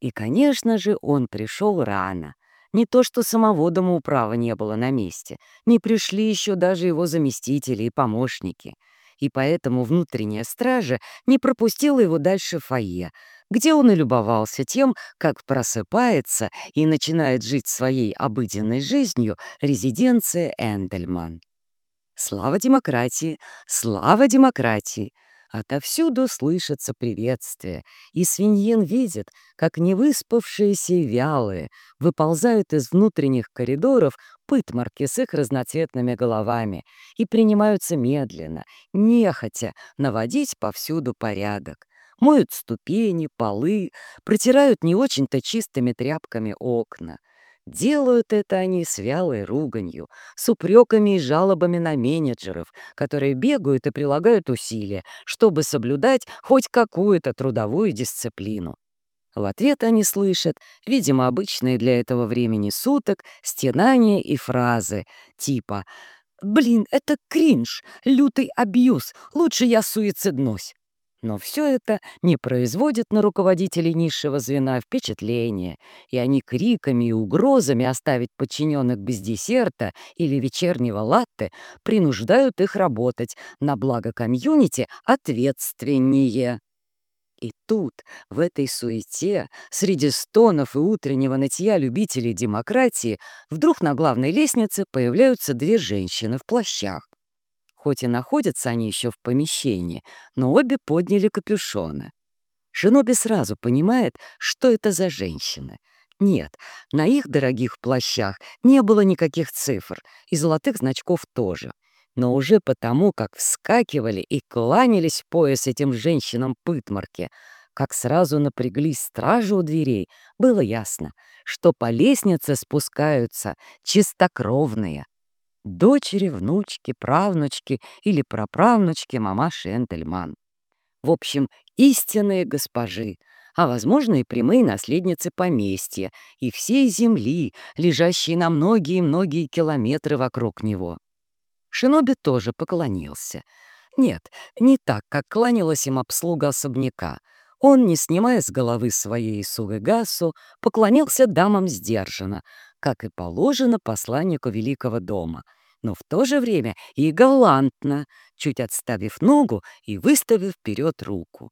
И, конечно же, он пришел рано. Не то что самого домоуправа не было на месте, не пришли еще даже его заместители и помощники. И поэтому внутренняя стража не пропустила его дальше фойе, где он и любовался тем, как просыпается и начинает жить своей обыденной жизнью резиденция Эндельман. Слава демократии! Слава демократии! Отовсюду слышатся приветствия, и свиньин видит, как невыспавшиеся и вялые выползают из внутренних коридоров пытмарки с их разноцветными головами и принимаются медленно, нехотя, наводить повсюду порядок. Моют ступени, полы, протирают не очень-то чистыми тряпками окна. Делают это они с вялой руганью, с упреками и жалобами на менеджеров, которые бегают и прилагают усилия, чтобы соблюдать хоть какую-то трудовую дисциплину. В ответ они слышат, видимо, обычные для этого времени суток, стенания и фразы типа «Блин, это кринж, лютый абьюз, лучше я суициднусь». Но все это не производит на руководителей низшего звена впечатления, и они криками и угрозами оставить подчиненных без десерта или вечернего латте принуждают их работать на благо комьюнити ответственнее. И тут, в этой суете, среди стонов и утреннего нытья любителей демократии, вдруг на главной лестнице появляются две женщины в плащах. Хоть и находятся они еще в помещении, но обе подняли капюшоны. Шиноби сразу понимает, что это за женщины. Нет, на их дорогих плащах не было никаких цифр, и золотых значков тоже. Но уже потому, как вскакивали и кланялись в пояс этим женщинам пытмарки, как сразу напряглись стражи у дверей, было ясно, что по лестнице спускаются чистокровные — дочери, внучки, правнучки или праправнучки мамаши Энтельман. В общем, истинные госпожи, а, возможно, и прямые наследницы поместья и всей земли, лежащей на многие-многие километры вокруг него. Шиноби тоже поклонился. Нет, не так, как кланялась им обслуга особняка. Он, не снимая с головы своей Сугагасу, поклонился дамам сдержанно, как и положено посланнику Великого дома — но в то же время и галантно, чуть отставив ногу и выставив вперед руку.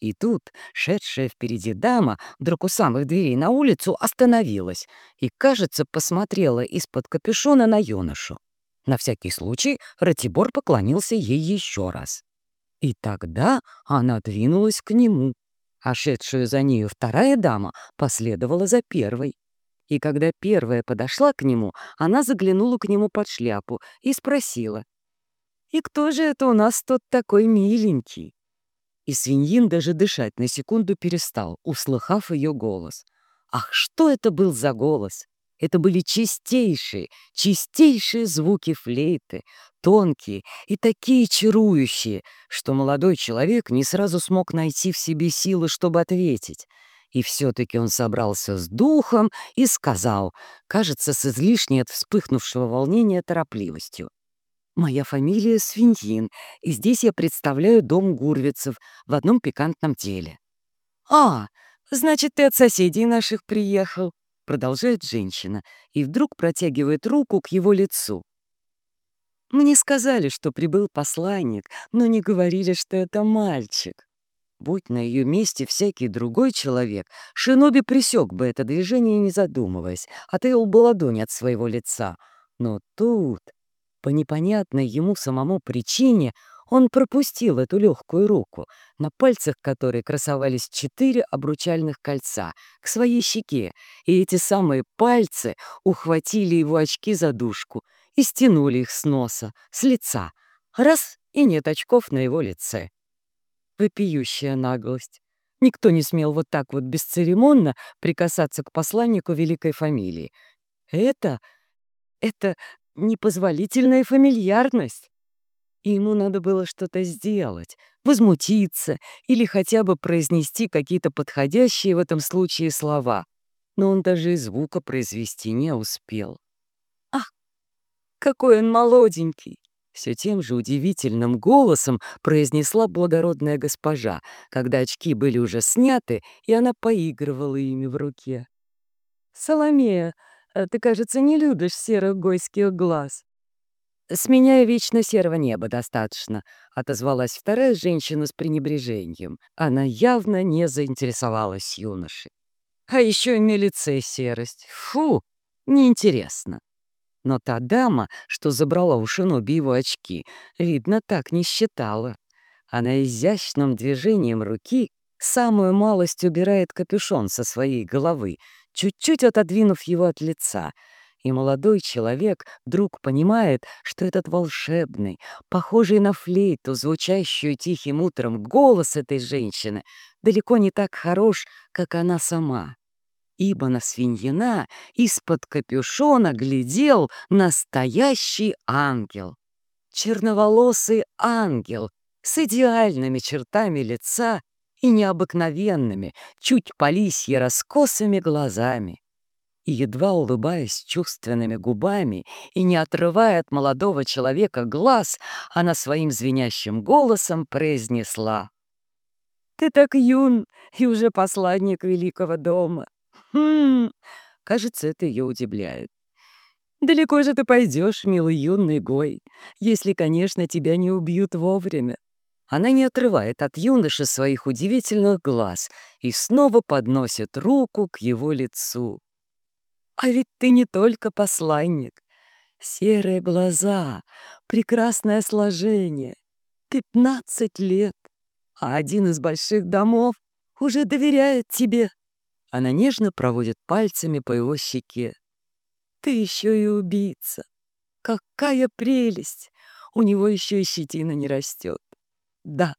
И тут шедшая впереди дама вдруг у самых дверей на улицу остановилась и, кажется, посмотрела из-под капюшона на юношу. На всякий случай Ратибор поклонился ей еще раз. И тогда она двинулась к нему, а шедшая за нею вторая дама последовала за первой. И когда первая подошла к нему, она заглянула к нему под шляпу и спросила, «И кто же это у нас тот такой миленький?» И свиньин даже дышать на секунду перестал, услыхав ее голос. Ах, что это был за голос! Это были чистейшие, чистейшие звуки флейты, тонкие и такие чарующие, что молодой человек не сразу смог найти в себе силы, чтобы ответить — и все-таки он собрался с духом и сказал, кажется, с излишней от вспыхнувшего волнения торопливостью. «Моя фамилия Свиньин, и здесь я представляю дом Гурвицев в одном пикантном деле». «А, значит, ты от соседей наших приехал», — продолжает женщина, и вдруг протягивает руку к его лицу. «Мне сказали, что прибыл посланник, но не говорили, что это мальчик». Будь на ее месте всякий другой человек, Шиноби присек бы это движение, не задумываясь, отвел бы ладонь от своего лица. Но тут, по непонятной ему самому причине, он пропустил эту легкую руку, на пальцах которой красовались четыре обручальных кольца, к своей щеке, и эти самые пальцы ухватили его очки за дужку и стянули их с носа, с лица. Раз — и нет очков на его лице. Вопиющая наглость. Никто не смел вот так вот бесцеремонно прикасаться к посланнику великой фамилии. Это... это непозволительная фамильярность. И ему надо было что-то сделать, возмутиться или хотя бы произнести какие-то подходящие в этом случае слова. Но он даже и звука произвести не успел. Ах, какой он молоденький! Все тем же удивительным голосом произнесла благородная госпожа, когда очки были уже сняты, и она поигрывала ими в руке. «Соломея, а ты, кажется, не любишь серых гойских глаз». «С меня и вечно серого неба достаточно», — отозвалась вторая женщина с пренебрежением. Она явно не заинтересовалась юношей. «А еще и на лице серость. Фу, неинтересно». Но та дама, что забрала у шиноби его очки, видно, так не считала. Она изящным движением руки самую малость убирает капюшон со своей головы, чуть-чуть отодвинув его от лица — и молодой человек вдруг понимает, что этот волшебный, похожий на флейту, звучащую тихим утром голос этой женщины, далеко не так хорош, как она сама. Ибо на свиньина из-под капюшона глядел настоящий ангел. Черноволосый ангел с идеальными чертами лица и необыкновенными, чуть по лисье раскосыми глазами и, едва улыбаясь чувственными губами и не отрывая от молодого человека глаз, она своим звенящим голосом произнесла. «Ты так юн и уже посланник великого дома. Хм, кажется, это ее удивляет. Далеко же ты пойдешь, милый юный Гой, если, конечно, тебя не убьют вовремя. Она не отрывает от юноши своих удивительных глаз и снова подносит руку к его лицу. А ведь ты не только посланник. Серые глаза, прекрасное сложение, пятнадцать лет, а один из больших домов уже доверяет тебе. Она нежно проводит пальцами по его щеке. Ты еще и убийца. Какая прелесть! У него еще и щетина не растет. Да,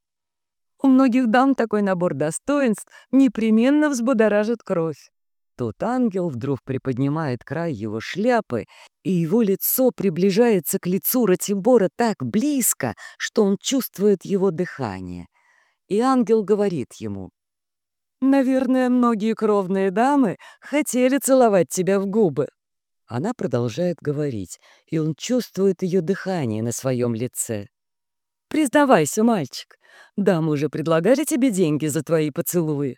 у многих дам такой набор достоинств непременно взбудоражит кровь. Тот ангел вдруг приподнимает край его шляпы, и его лицо приближается к лицу Ратибора так близко, что он чувствует его дыхание. И ангел говорит ему, «Наверное, многие кровные дамы хотели целовать тебя в губы». Она продолжает говорить, и он чувствует ее дыхание на своем лице. «Признавайся, мальчик, дамы уже предлагали тебе деньги за твои поцелуи?»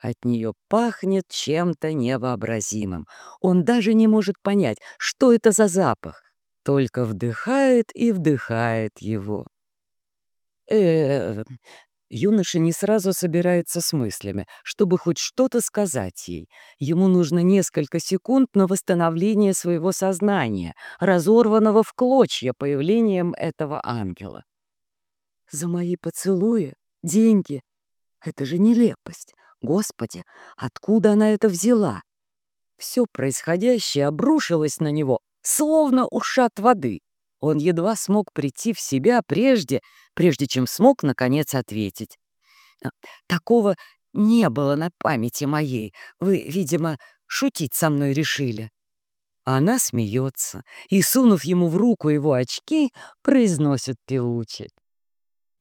От нее пахнет чем-то невообразимым. Он даже не может понять, что это за запах, только вдыхает и вдыхает его. э Юноша не сразу собирается с мыслями, чтобы хоть что-то сказать ей. Ему нужно несколько секунд на восстановление своего сознания, разорванного в клочья появлением этого ангела. «За мои поцелуи? Деньги? Это же нелепость!» Господи, откуда она это взяла? Все происходящее обрушилось на него, словно ушат воды. Он едва смог прийти в себя прежде, прежде чем смог, наконец, ответить. «А, «Такого не было на памяти моей. Вы, видимо, шутить со мной решили». Она смеется и, сунув ему в руку его очки, произносит певуче.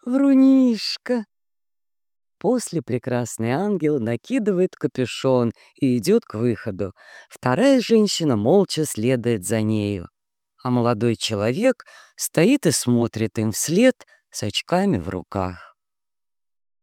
«Врунишка, После прекрасный ангел накидывает капюшон и идет к выходу. Вторая женщина молча следует за нею. А молодой человек стоит и смотрит им вслед с очками в руках.